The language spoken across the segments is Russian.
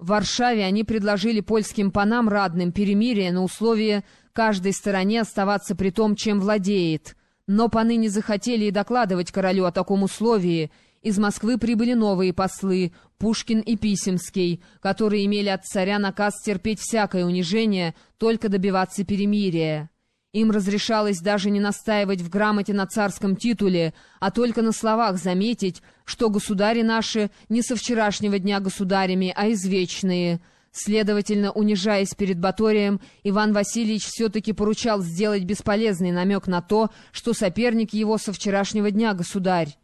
В Варшаве они предложили польским панам радным перемирие на условие каждой стороне оставаться при том, чем владеет. Но паны не захотели и докладывать королю о таком условии. Из Москвы прибыли новые послы, Пушкин и Писемский, которые имели от царя наказ терпеть всякое унижение, только добиваться перемирия. Им разрешалось даже не настаивать в грамоте на царском титуле, а только на словах заметить, что государи наши не со вчерашнего дня государями, а извечные. Следовательно, унижаясь перед Баторием, Иван Васильевич все-таки поручал сделать бесполезный намек на то, что соперник его со вчерашнего дня государь.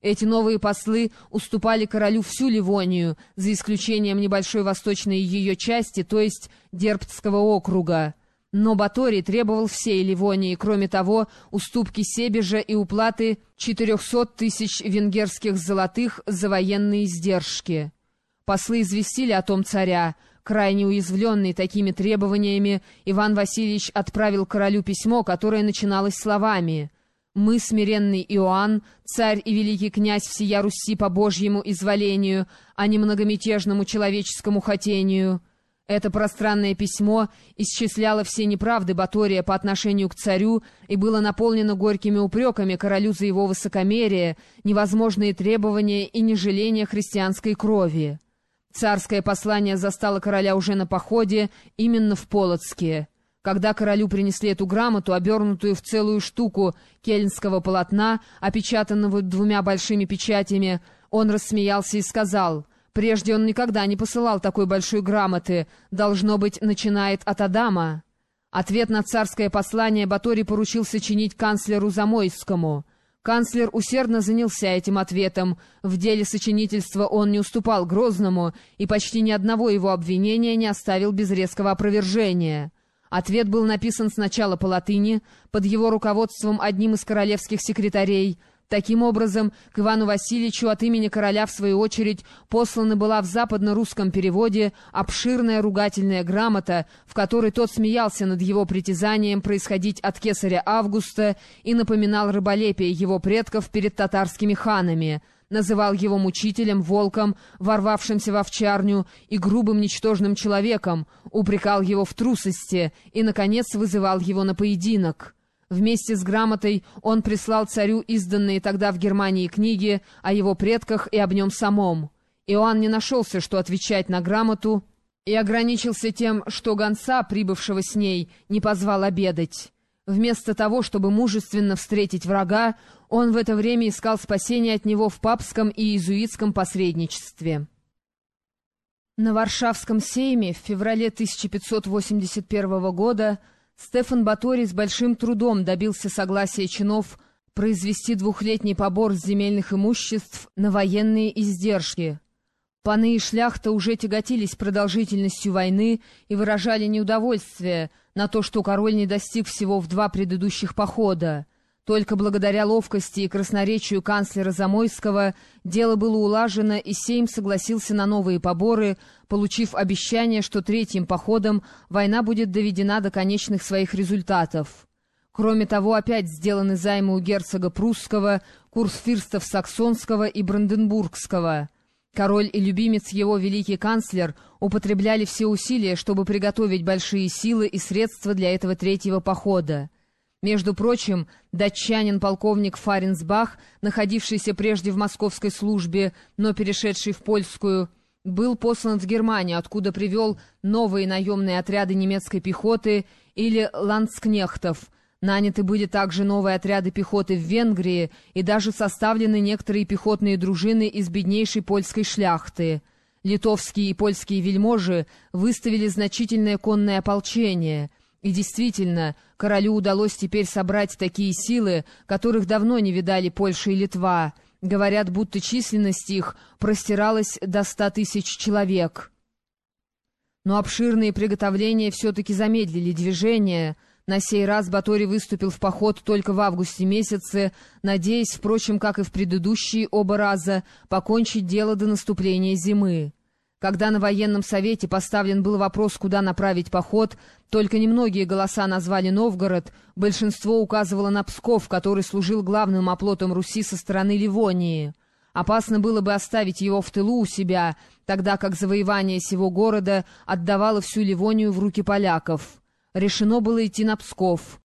Эти новые послы уступали королю всю Ливонию, за исключением небольшой восточной ее части, то есть Дербтского округа. Но Баторий требовал всей Ливонии, кроме того, уступки Себежа и уплаты 400 тысяч венгерских золотых за военные издержки. Послы известили о том царя. Крайне уязвленный такими требованиями, Иван Васильевич отправил королю письмо, которое начиналось словами «Мы, смиренный Иоанн, царь и великий князь всея Руси по Божьему изволению, а не многомятежному человеческому хотению». Это пространное письмо исчисляло все неправды Батория по отношению к царю и было наполнено горькими упреками королю за его высокомерие, невозможные требования и нежеление христианской крови. Царское послание застало короля уже на походе, именно в Полоцке. Когда королю принесли эту грамоту, обернутую в целую штуку кельнского полотна, опечатанного двумя большими печатями, он рассмеялся и сказал — Прежде он никогда не посылал такой большой грамоты. Должно быть, начинает от Адама. Ответ на царское послание Батори поручил сочинить канцлеру Замойскому. Канцлер усердно занялся этим ответом. В деле сочинительства он не уступал Грозному, и почти ни одного его обвинения не оставил без резкого опровержения. Ответ был написан сначала по латыни, под его руководством одним из королевских секретарей — Таким образом, к Ивану Васильевичу от имени короля, в свою очередь, послана была в западно-русском переводе обширная ругательная грамота, в которой тот смеялся над его притязанием происходить от кесаря Августа и напоминал рыболепие его предков перед татарскими ханами, называл его мучителем, волком, ворвавшимся в овчарню и грубым ничтожным человеком, упрекал его в трусости и, наконец, вызывал его на поединок. Вместе с грамотой он прислал царю изданные тогда в Германии книги о его предках и об нем самом. Иоанн не нашелся, что отвечать на грамоту, и ограничился тем, что гонца, прибывшего с ней, не позвал обедать. Вместо того, чтобы мужественно встретить врага, он в это время искал спасения от него в папском и иезуитском посредничестве. На Варшавском сейме в феврале 1581 года Стефан Батори с большим трудом добился согласия чинов произвести двухлетний побор с земельных имуществ на военные издержки. Паны и шляхта уже тяготились продолжительностью войны и выражали неудовольствие на то, что король не достиг всего в два предыдущих похода. Только благодаря ловкости и красноречию канцлера Замойского дело было улажено, и Сейм согласился на новые поборы, получив обещание, что третьим походом война будет доведена до конечных своих результатов. Кроме того, опять сделаны займы у герцога прусского, курсфирстов саксонского и бранденбургского. Король и любимец его, великий канцлер, употребляли все усилия, чтобы приготовить большие силы и средства для этого третьего похода. Между прочим, датчанин полковник Фаренсбах, находившийся прежде в московской службе, но перешедший в польскую, был послан в Германию, откуда привел новые наемные отряды немецкой пехоты или ландскнехтов. Наняты были также новые отряды пехоты в Венгрии и даже составлены некоторые пехотные дружины из беднейшей польской шляхты. Литовские и польские вельможи выставили значительное конное ополчение — и действительно, королю удалось теперь собрать такие силы, которых давно не видали Польша и Литва. Говорят, будто численность их простиралась до ста тысяч человек. Но обширные приготовления все-таки замедлили движение. На сей раз Батори выступил в поход только в августе месяце, надеясь, впрочем, как и в предыдущие оба раза, покончить дело до наступления зимы. Когда на военном совете поставлен был вопрос, куда направить поход, только немногие голоса назвали Новгород, большинство указывало на Псков, который служил главным оплотом Руси со стороны Ливонии. Опасно было бы оставить его в тылу у себя, тогда как завоевание сего города отдавало всю Ливонию в руки поляков. Решено было идти на Псков.